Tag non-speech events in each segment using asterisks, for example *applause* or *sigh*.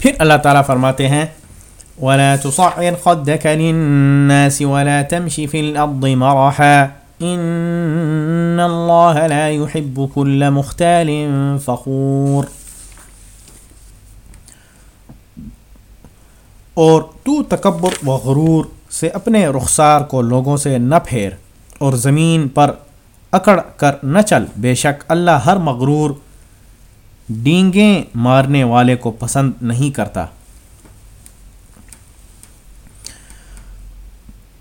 پھر اللہ تعالیٰ فرماتے ہیں، ولا تصعر خدك للناس ولا تمشي في الأرض مرحا إن الله لا يحب كل مختال فخور۔ اور تو تکبر و غرور سے اپنے رخسار کو لوگوں سے نہ پھیر اور زمین پر اکڑ کر نہ چل، بے شک اللہ ہر مغرور ڈینگیں مارنے والے کو پسند نہیں کرتا۔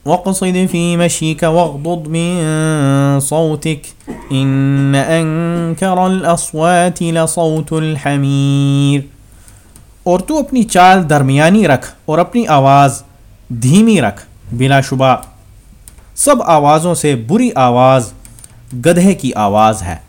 واقصد في مشيك واغضض من صوتك إن أنكر الأصوات لصوت الحمير۔ اور تو اپنی چال درمیانی رکھ اور اپنی آواز دھیمی رکھ بلا شبہ۔ سب آوازوں سے بری آواز گدھے کی آواز ہے۔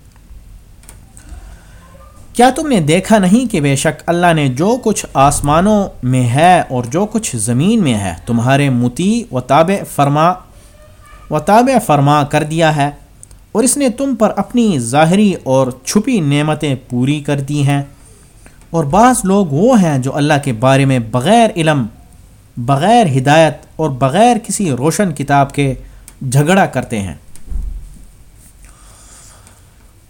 کیا تم نے دیکھا نہیں کہ بے شک اللہ نے جو کچھ آسمانوں میں ہے اور جو کچھ زمین میں ہے تمہارے متی و تاب فرما و تاب فرما کر دیا ہے اور اس نے تم پر اپنی ظاہری اور چھپی نعمتیں پوری کر دی ہیں۔ اور بعض لوگ وہ ہیں جو اللہ کے بارے میں بغیر علم، بغیر ہدایت اور بغیر کسی روشن کتاب کے جھگڑا کرتے ہیں۔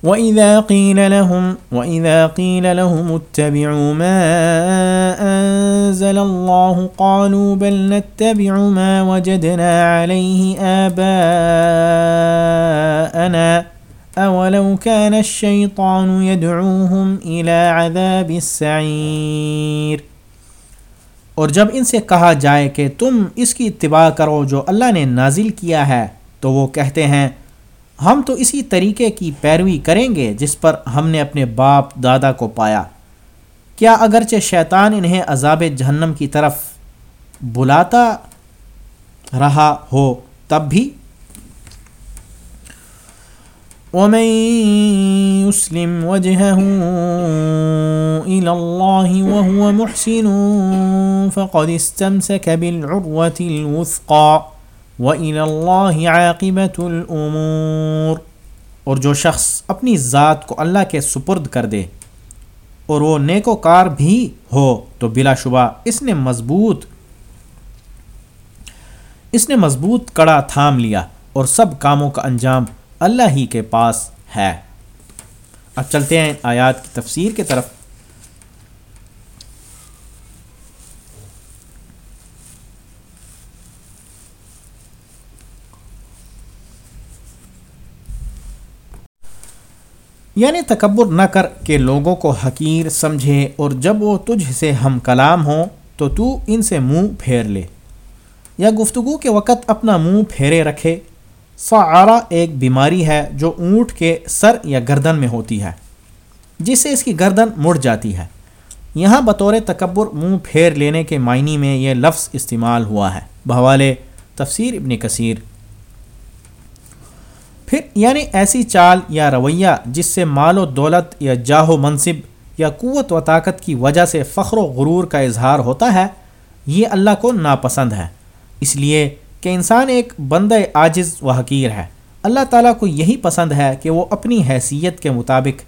وَإِذَا قِيلَ لَهُمْ وَإِذَا قِيلَ لَهُمُ اتَّبِعُوا مَا أَنزَلَ اللَّهُ قَالُوا بَلْ نَتَّبِعُ مَا وَجَدْنَا عَلَيْهِ آبَاءَنَا أَوَلَوْ كَانَ الشَّيْطَانُ يَدْعُوهُمْ إِلَى عَذَابِ السَّعِيرِ۔ اور جب ان سے کہا جائے کہ تم اس کی اتباع کرو جو اللہ نے نازل کیا ہے، تو وہ کہتے ہیں ہم تو اسی طریقے کی پیروی کریں گے جس پر ہم نے اپنے باپ دادا کو پایا۔ کیا اگرچہ شیطان انہیں عذاب جہنم کی طرف بلاتا رہا ہو، تب بھی۔ ومن يسلم وجهه إلى الله وهو محسن فقد استمسك بالعروة الوثقى۔ وَإِلَى اللَّهِ عَاقِبَةُ الْأُمُورِ اور جو شخص اپنی ذات کو اللہ کے سپرد کر دے اور وہ نیک و کار بھی ہو تو بلا شبہ اس نے مضبوط اس نے مضبوط کڑا تھام لیا اور سب کاموں کا انجام اللہ ہی کے پاس ہے۔ اب چلتے ہیں آیات کی تفسیر کے طرف۔ یعنی تکبر نہ کر کے لوگوں کو حقیر سمجھے اور جب وہ تجھ سے ہم کلام ہوں تو تو ان سے منہ پھیر لے۔ یا گفتگو کے وقت اپنا منہ پھیرے رکھے۔ فعارہ ایک بیماری ہے جو اونٹ کے سر یا گردن میں ہوتی ہے، جس سے اس کی گردن مڑ جاتی ہے۔ یہاں بطور تکبر منہ پھیر لینے کے معنی میں یہ لفظ استعمال ہوا ہے۔ بحوالے تفسیر ابن کثیر۔ پھر یعنی ایسی چال یا رویہ جس سے مال و دولت یا جاہ و منصب یا قوت و طاقت کی وجہ سے فخر و غرور کا اظہار ہوتا ہے، یہ اللہ کو ناپسند ہے۔ اس لیے کہ انسان ایک بند عاجز و حقیر ہے۔ اللہ تعالیٰ کو یہی پسند ہے کہ وہ اپنی حیثیت کے مطابق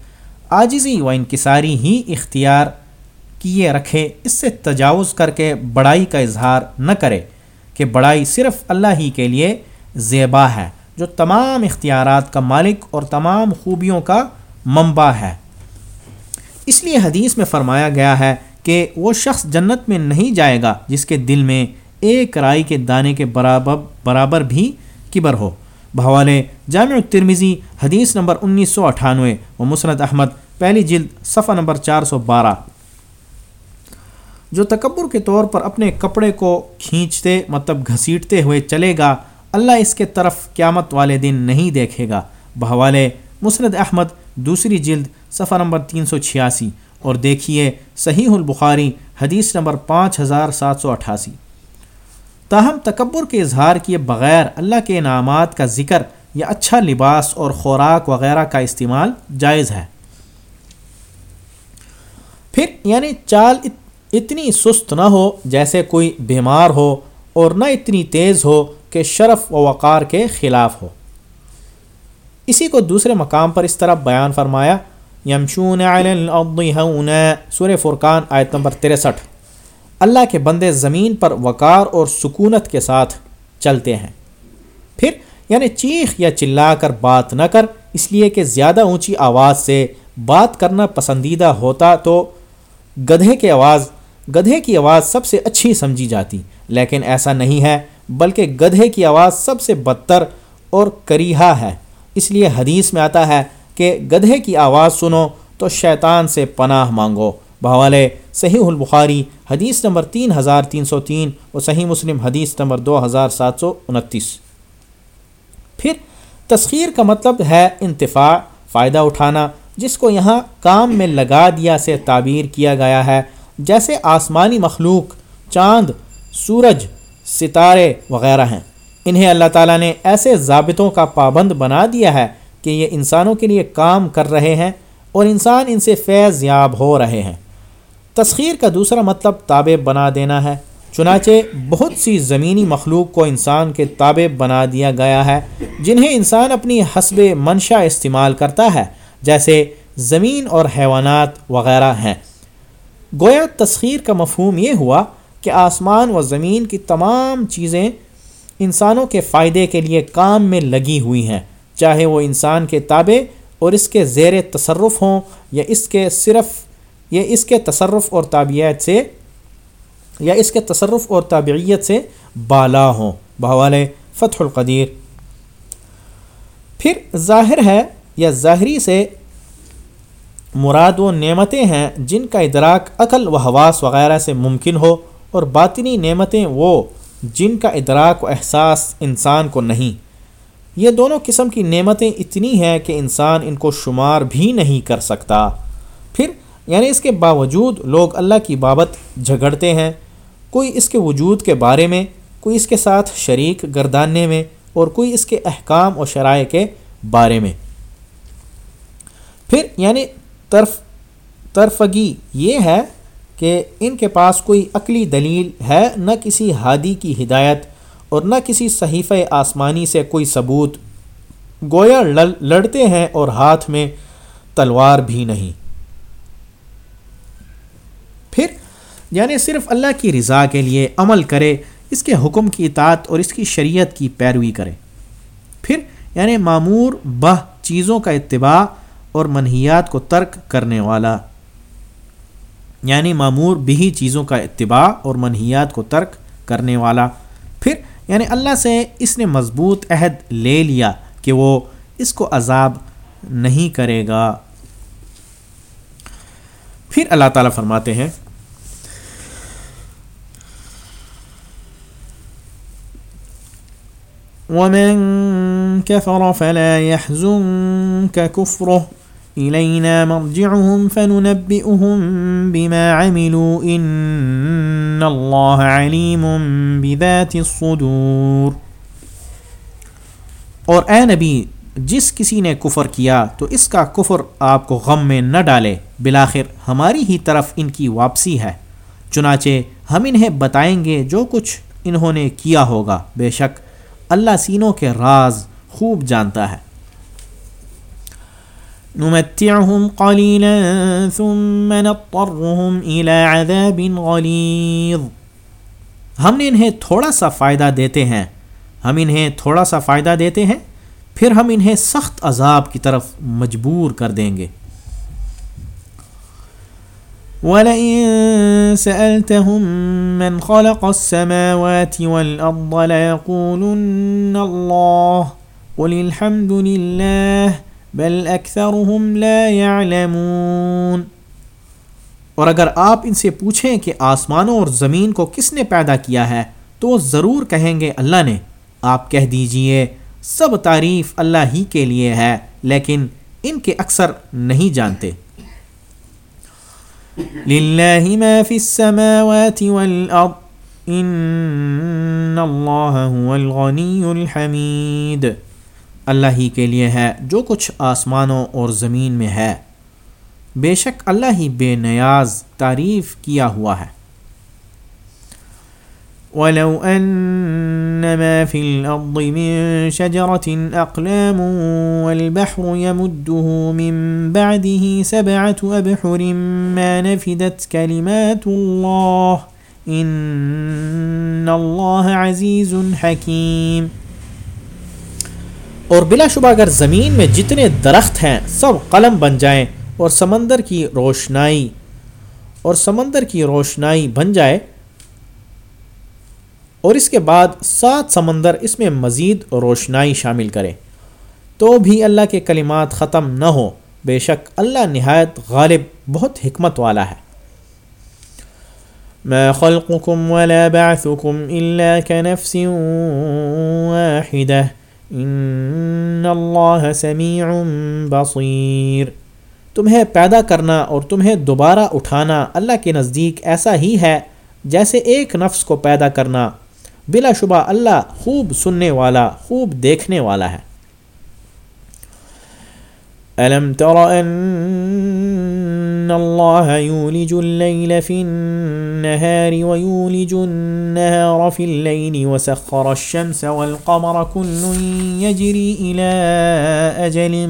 عاجزی و انکساری ہی اختیار کیے رکھے، اس سے تجاوز کر کے بڑائی کا اظہار نہ کرے کہ بڑائی صرف اللہ ہی کے لیے زیبا ہے۔ جو تمام اختیارات کا مالک اور تمام خوبیوں کا منبع ہے۔ اس لیے حدیث میں فرمایا گیا ہے کہ وہ شخص جنت میں نہیں جائے گا جس کے دل میں ایک رائی کے دانے کے برابر برابر بھی کبر ہو۔ بھوالے جامع الترمیزی حدیث نمبر انیس سو اٹھانوے و مسرت احمد پہلی جلد صفحہ نمبر چار سو بارہ۔ جو تکبر کے طور پر اپنے کپڑے کو کھینچتے مطلب گھسیٹتے ہوئے چلے گا اللہ اس کے طرف قیامت والے دن نہیں دیکھے گا۔ بحوالے مسرد احمد، دوسری جلد، صفحہ نمبر تین سو چھیاسی۔ اور دیکھیے صحیح البخاری، حدیث نمبر پانچ ہزار سات سو اٹھاسی۔ تاہم، تکبر کے اظہار کیے بغیر اللہ کے انعامات کا ذکر یا اچھا لباس اور خوراک وغیرہ کا استعمال جائز ہے۔ پھر یعنی چال اتنی سست نہ ہو جیسے کوئی بیمار ہو اور نہ اتنی تیز ہو کہ شرف و وقار کے خلاف ہو۔ اسی کو دوسرے مقام پر اس طرح بیان فرمایا، یمشون سور فرقان آیت نمبر تریسٹھ۔ اللہ کے بندے زمین پر وقار اور سکونت کے ساتھ چلتے ہیں۔ پھر یعنی چیخ یا چلا کر بات نہ کر، اس لیے کہ زیادہ اونچی آواز سے بات کرنا پسندیدہ ہوتا تو گدھے کی آواز، گدھے کی آواز سب سے اچھی سمجھی جاتی، لیکن ایسا نہیں ہے۔ بلکہ گدھے کی آواز سب سے بدتر اور کریحا ہے۔ اس لیے حدیث میں آتا ہے کہ گدھے کی آواز سنو تو شیطان سے پناہ مانگو۔ بحوالے صحیح البخاری حدیث نمبر تین ہزار تین سو تین اور صحیح مسلم حدیث نمبر دو ہزار سات سو انتیس۔ پھر تسخیر کا مطلب ہے انتفاع، فائدہ اٹھانا، جس کو یہاں کام میں لگا دیا سے تعبیر کیا گیا ہے۔ جیسے آسمانی مخلوق، چاند، سورج ستارے وغیرہ ہیں۔ انہیں اللہ تعالیٰ نے ایسے ضابطوں کا پابند بنا دیا ہے کہ یہ انسانوں کے لیے کام کر رہے ہیں اور انسان ان سے فیض یاب ہو رہے ہیں۔ تسخیر کا دوسرا مطلب تابع بنا دینا ہے۔ چنانچہ بہت سی زمینی مخلوق کو انسان کے تابع بنا دیا گیا ہے، جنہیں انسان اپنی حسب منشا استعمال کرتا ہے، جیسے زمین اور حیوانات وغیرہ ہیں۔ گویا تسخیر کا مفہوم یہ ہوا کہ آسمان و زمین کی تمام چیزیں انسانوں کے فائدے کے لیے کام میں لگی ہوئی ہیں۔ چاہے وہ انسان کے تابع اور اس کے زیر تصرف ہوں یا اس کے صرف، یا اس کے تصرف اور تابعیت سے، یا اس کے تصرف اور تابعیت سے بالا ہوں۔ بحوال فتح القدیر۔ پھر ظاہر ہے یا ظاہری سے مراد و نعمتیں ہیں جن کا ادراک عقل و حواس وغیرہ سے ممکن ہو۔ اور باطنی نعمتیں وہ جن کا ادراک و احساس انسان کو نہیں۔ یہ دونوں قسم کی نعمتیں اتنی ہیں کہ انسان ان کو شمار بھی نہیں کر سکتا۔ پھر یعنی اس کے باوجود لوگ اللہ کی بابت جھگڑتے ہیں، کوئی اس کے وجود کے بارے میں، کوئی اس کے ساتھ شریک گرداننے میں، اور کوئی اس کے احکام و شرائع کے بارے میں۔ پھر یعنی طرف طرفگی یہ ہے کہ ان کے پاس کوئی عقلی دلیل ہے، نہ کسی ہادی کی ہدایت اور نہ کسی صحیفہ آسمانی سے کوئی ثبوت۔ گویا لڑتے ہیں اور ہاتھ میں تلوار بھی نہیں۔ پھر یعنی صرف اللہ کی رضا کے لیے عمل کرے، اس کے حکم کی اطاعت اور اس کی شریعت کی پیروی کرے۔ پھر یعنی معمور بہ چیزوں کا اتباع اور منحیات کو ترک کرنے والا یعنی معمور بھی چیزوں کا اتباع اور منحیات کو ترک کرنے والا۔ پھر یعنی اللہ سے اس نے مضبوط عہد لے لیا کہ وہ اس کو عذاب نہیں کرے گا۔ پھر اللہ تعالیٰ فرماتے ہیں، ومن كفر فلا يحزنك كفره۔ إلينا مرجعهم فننبئهم بما عملوا. إن الله عليم بذات الصدور. اور اے نبی، جس کسی نے کفر کیا تو اس کا کفر آپ کو غم میں نہ ڈالے. بلاخر ہماری ہی طرف ان کی واپسی ہے. چنانچہ ہم انہیں بتائیں گے جو کچھ انہوں نے کیا ہوگا. بے شک اللہ سینوں کے راز خوب جانتا ہے. نمتعهم قليلا ثم نضطرهم الى عذاب غليظ۔ ہم نے انہیں تھوڑا سا فائدہ دیتے ہیں۔ ہم انہیں تھوڑا سا فائدہ دیتے ہیں۔ پھر ہم انہیں سخت عذاب کی طرف مجبور کر دیں گے۔ وَلَئِن سَأَلْتَهُم مَّنْ خَلَقَ السَّمَاوَاتِ وَالْأَرْضَ لَيَقُولُنَّ اللَّهُ قُلِ الْحَمْدُ لِلَّهِ بل اکثرهم لا يعلمون اور اگر آپ ان سے پوچھیں کہ آسمانوں اور زمین کو کس نے پیدا کیا ہے، تو وہ ضرور کہیں گے اللہ نے۔ آپ کہہ دیجیے، سب تعریف اللہ ہی کے لیے ہے، لیکن ان کے اکثر نہیں جانتے۔ للہ ما فی السماوات والارض، ان اللہ هو الغنی الحمید۔ اللہ ہی کے لیے ہے، جو کچھ آسمانوں اور زمین میں ہے۔ بے شک اللہ ہی بے نیاز تعریف کیا ہوا ہے۔ ولو أن ما في الأرض من شجرة أقلام والبحر يمده من بعده سبعة أبحر ما نفدت كلمات الله إن الله عزيز حكيم اور بلا شبہ اگر زمین میں جتنے درخت ہیں، سب قلم بن جائیں اور سمندر کی روشنائی، اور سمندر کی روشنائی بن جائے، اور اس کے بعد سات سمندر اس میں مزید روشنائی شامل کرے تو بھی اللہ کے کلمات ختم نہ ہو بے شک اللہ نہایت غالب، بہت حکمت والا ہے۔ ما خلقكم ولا بعثكم إلا كنفس واحدة ان اللہ سمیع بصیر تمہیں پیدا کرنا اور تمہیں دوبارہ اٹھانا اللہ کے نزدیک ایسا ہی ہے جیسے ایک نفس کو پیدا کرنا۔ بلا شبہ اللہ خوب سننے والا، خوب دیکھنے والا ہے۔ ألم تر أن الله يولج الليل في النهار ويولج النهار في الليل وسخر الشمس والقمر كل يجري إلى أجل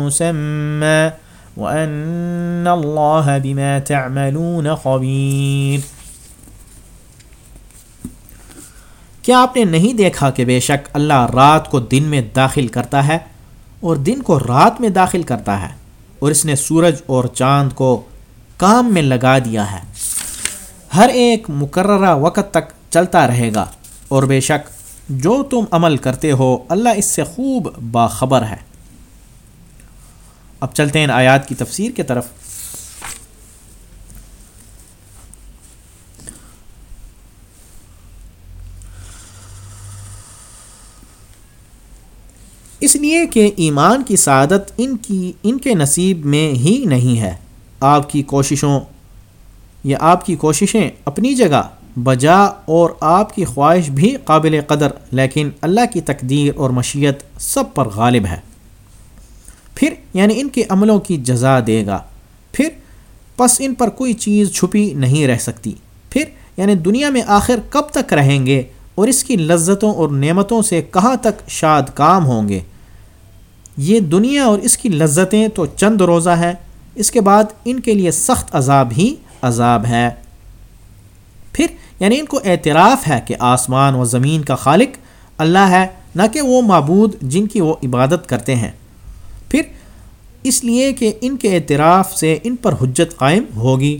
مسمى وأن الله بما تعملون خبير۔ کیا آپ نے نہیں دیکھا کہ بے شک اللہ رات کو دن میں داخل کرتا ہے؟ اور دن کو رات میں داخل کرتا ہے اور اس نے سورج اور چاند کو کام میں لگا دیا ہے۔ ہر ایک مقررہ وقت تک چلتا رہے گا اور بے شک جو تم عمل کرتے ہو اللہ اس سے خوب باخبر ہے۔ اب چلتے ہیں آیات کی تفسیر کی طرف۔ اس لیے کہ ایمان کی سعادت ان کی، ان کے نصیب میں ہی نہیں ہے۔ آپ کی کوششوں یا آپ کی کوششیں اپنی جگہ بجا اور آپ کی خواہش بھی قابل قدر، لیکن اللہ کی تقدیر اور مشیت سب پر غالب ہے۔ پھر یعنی ان کے عملوں کی جزا دے گا۔ پھر پس ان پر کوئی چیز چھپی نہیں رہ سکتی۔ پھر یعنی دنیا میں آخر کب تک رہیں گے؟ اور اس کی لذتوں اور نعمتوں سے کہاں تک شاد کام ہوں گے؟ یہ دنیا اور اس کی لذتیں تو چند روزہ ہے اس کے بعد ان کے لیے سخت عذاب ہی عذاب ہے۔ پھر یعنی ان کو اعتراف ہے کہ آسمان و زمین کا خالق اللہ ہے، نہ کہ وہ معبود جن کی وہ عبادت کرتے ہیں۔ پھر، اس لیے کہ ان کے اعتراف سے ان پر حجت قائم ہوگی۔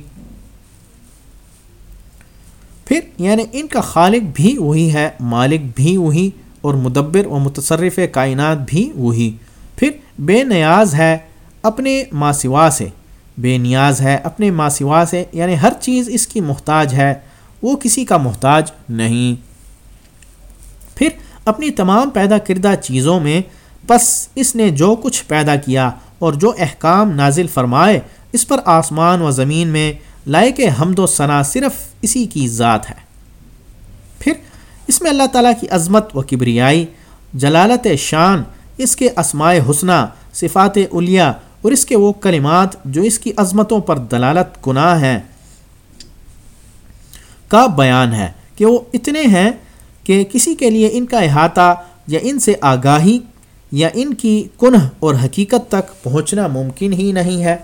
پھر یعنی ان کا خالق بھی وہی ہے، مالک بھی وہی اور مدبر و متصرف کائنات بھی وہی۔ پھر بے نیاز ہے اپنے ماں سوا سے۔ بے نیاز ہے اپنے ماں سوا سے یعنی ہر چیز اس کی محتاج ہے، وہ کسی کا محتاج نہیں۔ پھر اپنی تمام پیدا کردہ چیزوں میں بس اس نے جو کچھ پیدا کیا اور جو احکام نازل فرمائے، اس پر آسمان و زمین میں لائق حمد و ثنا صرف اسی کی ذات ہے۔ پھر اس میں اللہ تعالیٰ کی عظمت و کبریائی، جلالت شان، اس کے اسمائے حسنہ، صفات الیا اور اس کے وہ کلمات جو اس کی عظمتوں پر دلالت گناہ ہیں کا بیان ہے کہ وہ اتنے ہیں کہ کسی کے لیے ان کا احاطہ یا ان سے آگاہی یا ان کی کنہ اور حقیقت تک پہنچنا ممکن ہی نہیں ہے۔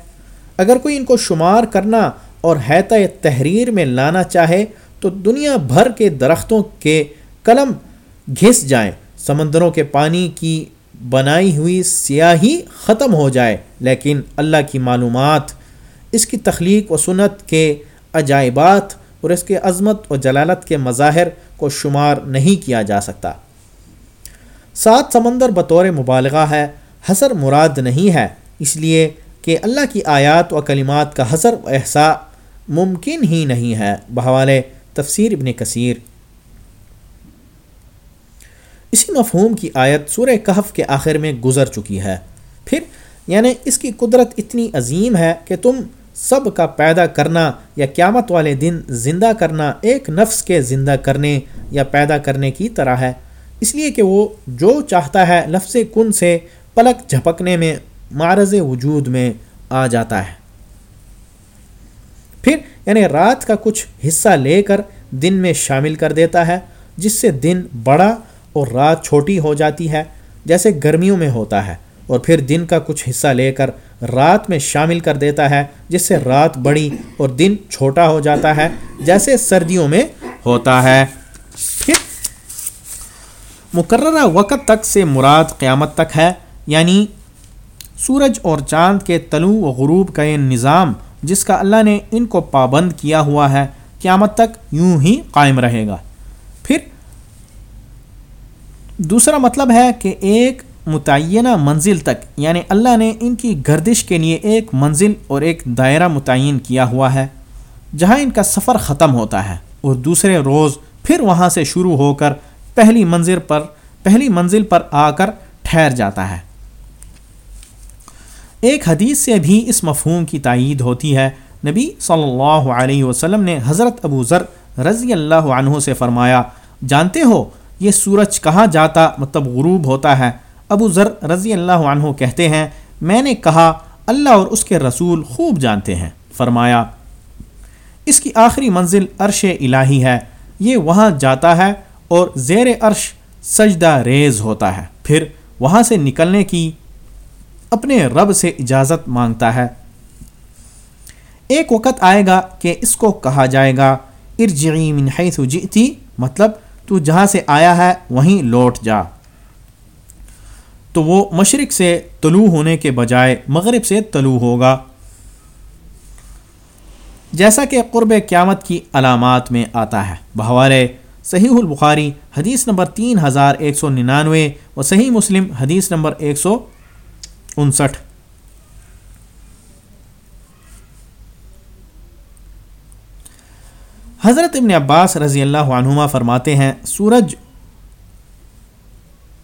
اگر کوئی ان کو شمار کرنا اور حیطۂ تحریر میں لانا چاہے تو دنیا بھر کے درختوں کے قلم گھس جائیں، سمندروں کے پانی کی بنائی ہوئی سیاہی ختم ہو جائے۔ لیکن اللہ کی معلومات، اس کی تخلیق و سنت کے عجائبات اور اس کے عظمت و جلالت کے مظاہر کو شمار نہیں کیا جا سکتا۔ سات سمندر بطور مبالغہ ہے حسر مراد نہیں ہے۔ اس لیے کہ اللہ کی آیات و کلمات کا حسر و احسا ممکن ہی نہیں ہے۔ بحوالے تفسیر ابن کثیر۔ اسی مفہوم کی آیت سورہ کہف کے آخر میں گزر چکی ہے۔ پھر یعنی اس کی قدرت اتنی عظیم ہے کہ تم سب کا پیدا کرنا یا قیامت والے دن زندہ کرنا ایک نفس کے زندہ کرنے یا پیدا کرنے کی طرح ہے۔ اس لیے کہ وہ جو چاہتا ہے لفظ کن سے پلک جھپکنے میں، معرض وجود میں آ جاتا ہے۔ پھر یعنی رات کا کچھ حصہ لے کر دن میں شامل کر دیتا ہے، جس سے دن بڑا اور رات چھوٹی ہو جاتی ہے، جیسے گرمیوں میں ہوتا ہے۔ اور پھر دن کا کچھ حصہ لے کر رات میں شامل کر دیتا ہے، جس سے رات بڑی اور دن چھوٹا ہو جاتا ہے، جیسے سردیوں میں ہوتا ہے۔ پھر مقررہ وقت تک سے مراد قیامت تک ہے یعنی سورج اور چاند کے طلوع و غروب کا یہ نظام جس کا اللہ نے ان کو پابند کیا ہوا ہے، قیامت تک یوں ہی قائم رہے گا۔ پھر دوسرا مطلب ہے کہ ایک متعینہ منزل تک یعنی اللہ نے ان کی گردش کے لیے ایک منزل اور ایک دائرہ متعین کیا ہوا ہے، جہاں ان کا سفر ختم ہوتا ہے اور دوسرے روز پھر وہاں سے شروع ہو کر پہلی منزل پر، پہلی منزل پر آ کر ٹھہر جاتا ہے۔ ایک حدیث سے بھی اس مفہوم کی تائید ہوتی ہے۔ نبی صلی اللہ علیہ وسلم نے حضرت ابو ذر رضی اللہ عنہ سے فرمایا، جانتے ہو یہ سورج کہاں جاتا مطلب غروب ہوتا ہے؟ ابو ذر رضی اللہ عنہ کہتے ہیں، میں نے کہا، اللہ اور اس کے رسول خوب جانتے ہیں۔ فرمایا، اس کی آخری منزل عرش الہی ہے۔ یہ وہاں جاتا ہے اور زیر عرش سجدہ ریز ہوتا ہے۔ پھر وہاں سے نکلنے کی اپنے رب سے اجازت مانگتا ہے۔ ایک وقت آئے گا کہ اس کو کہا جائے گا، ارجعی من حیث جئتی مطلب تو جہاں سے آیا ہے، وہیں لوٹ جا۔ تو وہ مشرق سے طلوع ہونے کے بجائے مغرب سے طلوع ہوگا۔ جیسا کہ قرب قیامت کی علامات میں آتا ہے۔ بہوالے صحیح البخاری، حدیث نمبر تین ہزار ایک سو ننانوے و صحیح مسلم، حدیث نمبر ایک سو انسٹھ۔ حضرت ابن عباس رضی اللہ عنہما فرماتے ہیں، سورج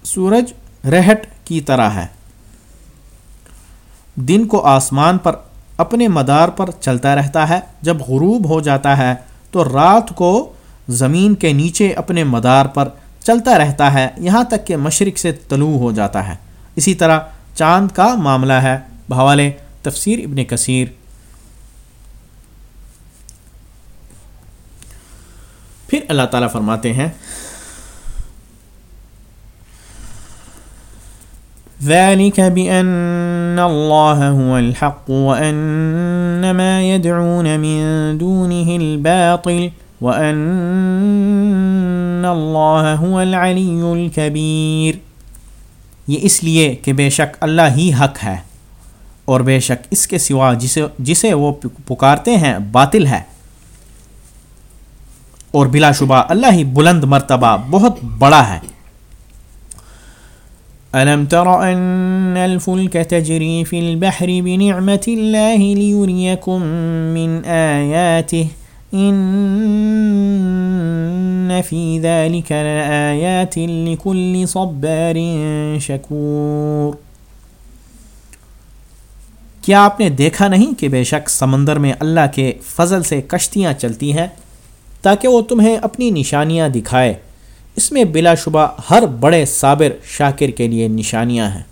سورج رہٹ کی طرح ہے۔ دن کو آسمان پر اپنے مدار پر چلتا رہتا ہے۔ جب غروب ہو جاتا ہے تو رات کو زمین کے نیچے اپنے مدار پر چلتا رہتا ہے۔ یہاں تک کہ مشرق سے طلوع ہو جاتا ہے۔ اسی طرح چاند کا معاملہ ہے۔ بحوالے تفسیر ابن کثیر۔ پھر اللہ تعالیٰ فرماتے ہیں، ذلك بأن الله هو الحق وأن ما يدعون من دونه الباطل وأن الله هو العلي الكبير۔ یہ اس لیے کہ بے شک اللہ ہی حق ہے اور بے شک اس کے سوا جسے جسے وہ پکارتے ہیں باطل ہے۔ اور بلا شبہ اللہ ہی بلند مرتبہ بہت بڑا ہے۔ ألم تر أن الفلك تجري في البحر بنعمة الله ليريكم من آياته إن في ذلك لآيات لكل صبار شكور۔ کیا آپ نے دیکھا نہیں کہ بے شک سمندر میں اللہ کے فضل سے کشتیاں چلتی ہیں؟ تاکہ وہ تمہیں اپنی نشانیاں دکھائے۔ اس میں بلا شبہ ہر بڑے صابر شاکر کے لیے نشانیاں ہیں۔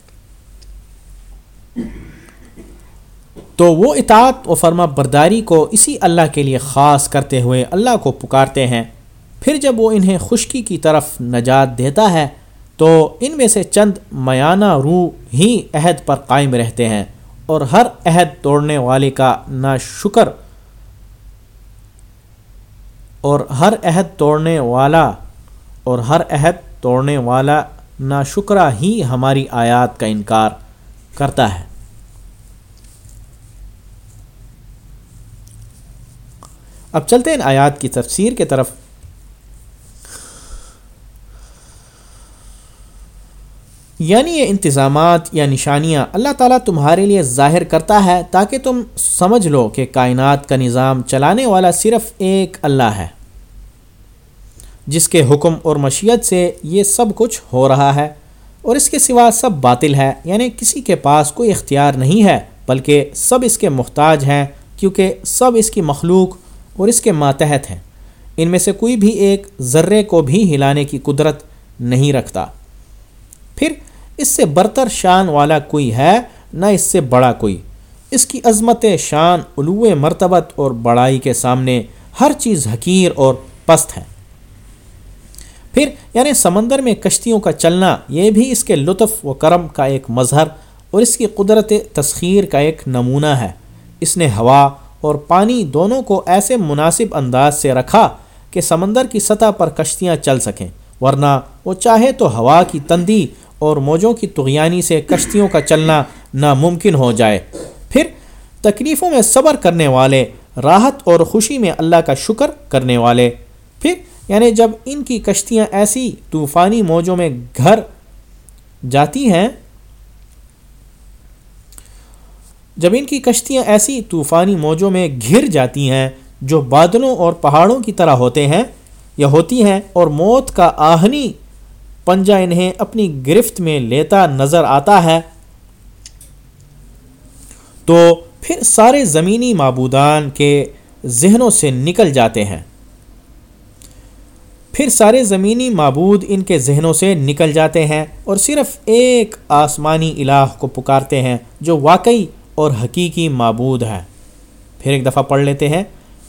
تو وہ اطاعت و فرما برداری کو اسی اللہ کے لیے خاص کرتے ہوئے اللہ کو پکارتے ہیں۔ پھر جب وہ انہیں خشکی کی طرف نجات دیتا ہے، تو ان میں سے چند میانہ روح ہی عہد پر قائم رہتے ہیں اور ہر عہد توڑنے والے کا نہ شکر اور ہر عہد توڑنے والا اور ہر عہد توڑنے والا ناشکرہ ہی ہماری آیات کا انکار کرتا ہے۔ اب چلتے ہیں آیات کی تفسیر کے طرف۔ یعنی یہ انتظامات یا نشانیاں اللہ تعالیٰ تمہارے لیے ظاہر کرتا ہے تاکہ تم سمجھ لو کہ کائنات کا نظام چلانے والا صرف ایک اللہ ہے، جس کے حکم اور مشیت سے یہ سب کچھ ہو رہا ہے اور اس کے سوا سب باطل ہے یعنی کسی کے پاس کوئی اختیار نہیں ہے، بلکہ سب اس کے محتاج ہیں کیونکہ سب اس کی مخلوق اور اس کے ماتحت ہیں۔ ان میں سے کوئی بھی ایک ذرے کو بھی ہلانے کی قدرت نہیں رکھتا۔ پھر اس سے برتر شان والا کوئی ہے، نہ اس سے بڑا کوئی۔ اس کی عظمت شان، علو مرتبت اور بڑائی کے سامنے ہر چیز حقیر اور پست ہے۔ پھر یعنی سمندر میں کشتیوں کا چلنا، یہ بھی اس کے لطف و کرم کا ایک مظہر اور اس کی قدرت تسخیر کا ایک نمونہ ہے۔ اس نے ہوا اور پانی دونوں کو ایسے مناسب انداز سے رکھا کہ سمندر کی سطح پر کشتیاں چل سکیں، ورنہ وہ چاہے تو ہوا کی تندی اور موجوں کی تغیانی سے کشتیوں کا چلنا ناممکن ہو جائے۔ پھر تکلیفوں میں صبر کرنے والے، راحت اور خوشی میں اللہ کا شکر کرنے والے۔ پھر یعنی جب ان کی کشتیاں ایسی طوفانی موجوں میں گھر جاتی ہیں جب ان کی کشتیاں ایسی طوفانی موجوں میں گھر جاتی ہیں جو بادلوں اور پہاڑوں کی طرح ہوتے ہیں، یا ہوتی ہیں اور موت کا آہنی پنجہ انہیں اپنی گرفت میں لیتا نظر آتا ہے۔ تو پھر سارے زمینی معبودان کے ذہنوں سے نکل جاتے ہیں۔ پھر سارے زمینی معبود ان کے ذہنوں سے نکل جاتے ہیں اور صرف ایک آسمانی الہ کو پکارتے ہیں جو واقعی اور حقیقی معبود ہے پھر ایک دفعہ پڑھ لیتے ہیں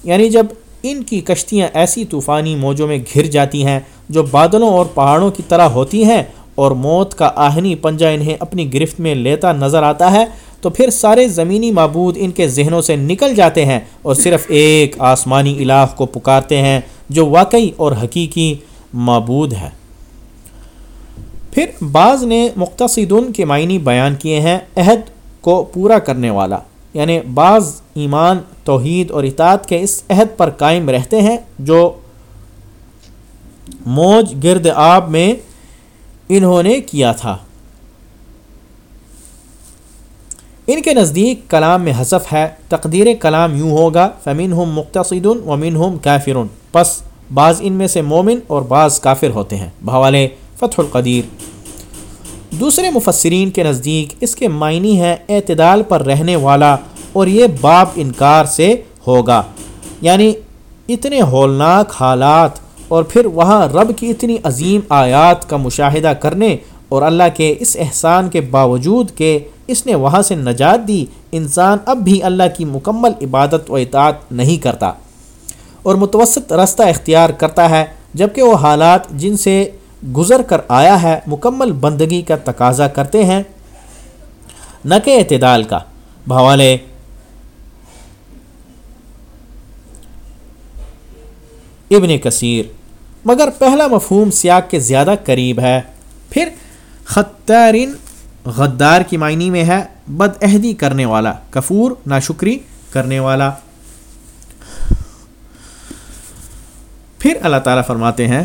یعنی جب ان کی کشتیاں ایسی طوفانی موجوں میں گھر جاتی ہیں جو بادلوں اور پہاڑوں کی طرح ہوتی ہیں اور موت کا آہنی پنجہ انہیں اپنی گرفت میں لیتا نظر آتا ہے، تو پھر سارے زمینی معبود ان کے ذہنوں سے نکل جاتے ہیں اور صرف ایک آسمانی الہ کو پکارتے ہیں جو واقعی اور حقیقی معبود ہے۔ پھر بعض نے مختصدن کے معنی بیان کیے ہیں، عہد کو پورا کرنے والا۔ یعنی بعض ایمان، توحید اور اطاعت کے اس عہد پر قائم رہتے ہیں جو موج، گرد آب میں انہوں نے کیا تھا۔ ان کے نزدیک کلام میں حذف ہے، تقدیر کلام یوں ہوگا فمین ہم مختصد ومن ہم کافرن پس بعض ان میں سے مومن اور بعض کافر ہوتے ہیں۔ بھوالے فتح القدیر۔ دوسرے مفسرین کے نزدیک اس کے معنی ہے اعتدال پر رہنے والا اور یہ باپ انکار سے ہوگا۔ یعنی اتنے ہولناک حالات اور پھر وہاں رب کی اتنی عظیم آیات کا مشاہدہ کرنے اور اللہ کے اس احسان کے باوجود کہ اس نے وہاں سے نجات دی، انسان اب بھی اللہ کی مکمل عبادت و اطاعت نہیں کرتا۔ اور متوسط رستہ اختیار کرتا ہے، جبکہ وہ حالات جن سے گزر کر آیا ہے، مکمل بندگی کا تقاضا کرتے ہیں۔ نہ کہ اعتدال کا۔ بھوالے ابن کثیر، مگر پہلا مفہوم سیاق کے زیادہ قریب ہے۔ پھر خطارین غدار کی معنی میں ہے بد عہدی کرنے والا، کفور، ناشکری کرنے والا۔ پھر اللہ تعالیٰ فرماتے ہیں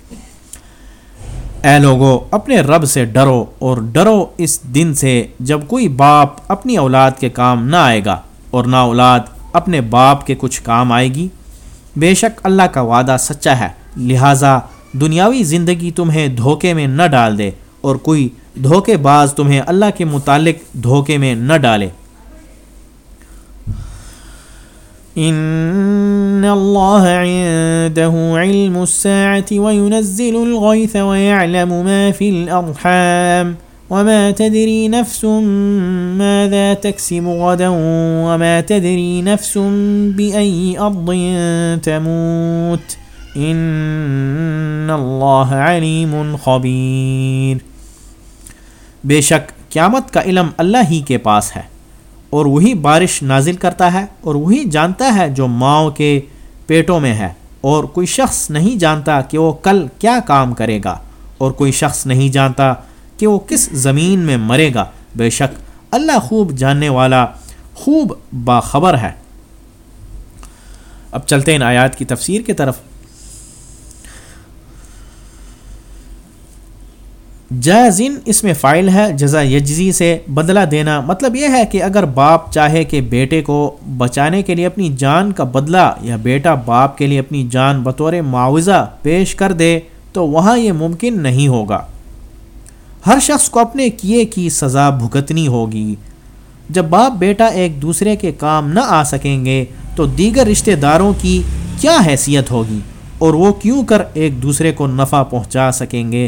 اے لوگو، اپنے رب سے ڈرو اور ڈرو اس دن سے جب کوئی باپ اپنی اولاد کے کام نہ آئے گا اور نہ اولاد اپنے باپ کے کچھ کام آئے گی۔ بے شک اللہ کا وعدہ سچا ہے، لہٰذا دنیاوی زندگی تمہیں دھوکے میں نہ ڈال دے اور کوئی دھوکے باز تمہیں اللہ کے متعلق دھوکے میں نہ ڈالے۔ ان الله عنده علم الساعة وينزل الغيث ويعلم ما في الأرحام وما تدري نفس ماذا تكسب غدا وما تدري نفس بأي أرض تموت ان اللہ علیم خبیر بے شک قیامت کا علم اللہ ہی کے پاس ہے۔ اور وہی بارش نازل کرتا ہے اور وہی جانتا ہے جو ماؤں کے پیٹوں میں ہے اور کوئی شخص نہیں جانتا کہ وہ کل کیا کام کرے گا اور کوئی شخص نہیں جانتا کہ وہ کس زمین میں مرے گا۔ بے شک اللہ خوب جاننے والا خوب باخبر ہے۔ اب چلتے ہیں آیات کی تفسیر کی طرف۔ جازن اس میں فائل ہے، جزا یجزی سے بدلہ دینا۔ مطلب یہ ہے کہ اگر باپ چاہے کہ بیٹے کو بچانے کے لیے اپنی جان کا بدلہ یا بیٹا باپ کے لیے اپنی جان بطور معاوضہ پیش کر دے، تو وہاں یہ ممکن نہیں ہوگا۔ ہر شخص کو اپنے کیے کی سزا بھگتنی ہوگی۔ جب باپ بیٹا ایک دوسرے کے کام نہ آ سکیں گے، تو دیگر رشتہ داروں کی کیا حیثیت ہوگی؟ اور وہ کیوں کر ایک دوسرے کو نفع پہنچا سکیں گے؟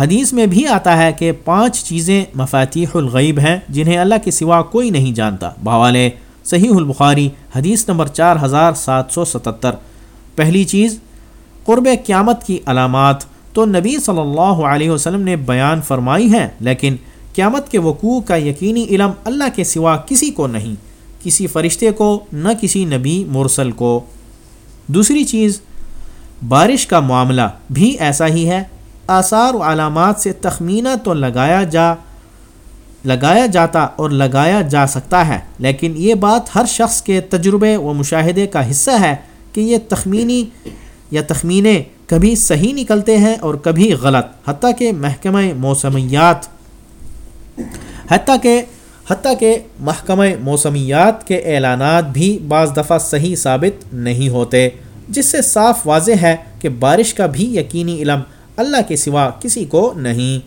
حدیث میں بھی آتا ہے کہ پانچ چیزیں مفاتیح الغیب ہیں جنہیں اللہ کے سوا کوئی نہیں جانتا۔ بھوالے صحیح البخاری، حدیث نمبر چار ہزار سات سو ستتر۔ پہلی چیز، قرب قیامت کی علامات۔ تو نبی صلی اللہ علیہ وسلم نے بیان فرمائی ہیں، لیکن قیامت کے وقوع کا یقینی علم اللہ کے سوا کسی کو نہیں، کسی فرشتے کو، نہ کسی نبی مرسل کو۔ دوسری چیز، بارش کا معاملہ بھی ایسا ہی ہے آثار و علامات سے تخمینہ تو لگایا جا، لگایا جاتا اور لگایا جا سکتا ہے، لیکن یہ بات ہر شخص کے تجربے و مشاہدے کا حصہ ہے کہ یہ تخمینی یا تخمینے کبھی صحیح نکلتے ہیں اور کبھی غلط، حتیٰ کہ محکمہ موسمیات، حتیٰ کہ حتیٰ کہ محکمہ موسمیات کے اعلانات بھی بعض دفعہ صحیح ثابت نہیں ہوتے، جس سے صاف واضح ہے کہ بارش کا بھی یقینی علم اللہ کے سوا kisi کو نہیں۔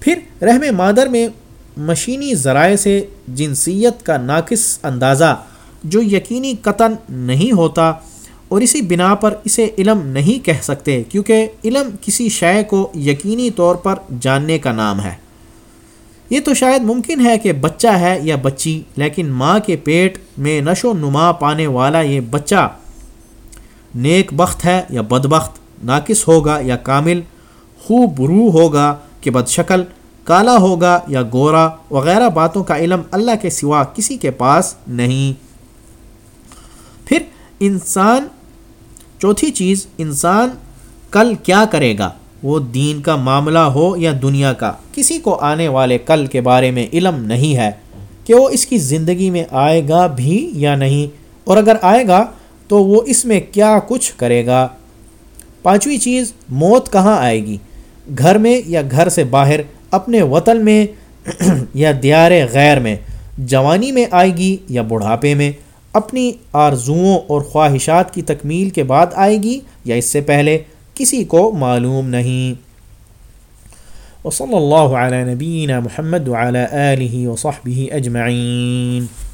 پھر رحم مادر میں مشینی ذرائع سے جنسیت کا ناقص اندازہ جو یقینی قطن نہیں ہوتا اور اسی بنا پر اسے علم نہیں کہہ سکتے کیونکہ علم کسی شے کو یقینی طور پر جاننے کا نام ہے۔ یہ تو شاید ممکن ہے کہ بچہ ہے یا بچی، لیکن ماں کے پیٹ میں نشو و نما پانے والا یہ بچہ نیک بخت ہے یا بد بخت ناقص ہوگا یا کامل، خوب رو ہوگا کہ بد شکل کالا ہوگا یا گورا، وغیرہ باتوں کا علم اللہ کے سوا کسی کے پاس نہیں۔ پھر انسان، چوتھی چیز، انسان کل کیا کرے گا؟ وہ دین کا معاملہ ہو یا دنیا کا؟ کسی کو آنے والے کل کے بارے میں علم نہیں ہے کہ وہ اس کی زندگی میں آئے گا بھی یا نہیں۔ اور اگر آئے گا تو وہ اس میں کیا کچھ کرے گا؟ پانچویں چیز موت کہاں آئے گی؟ گھر میں یا گھر سے باہر، اپنے وطن میں *clears throat* یا دیار غیر میں؟ جوانی میں آئے گی یا بڑھاپے میں؟ اپنی آرزوؤں اور خواہشات کی تکمیل کے بعد آئے گی یا اس سے پہلے؟ کسی کو معلوم نہیں۔ وصلی اللہ علیہ نبینا محمد وعلی آلہ وصحبہ اجمعین۔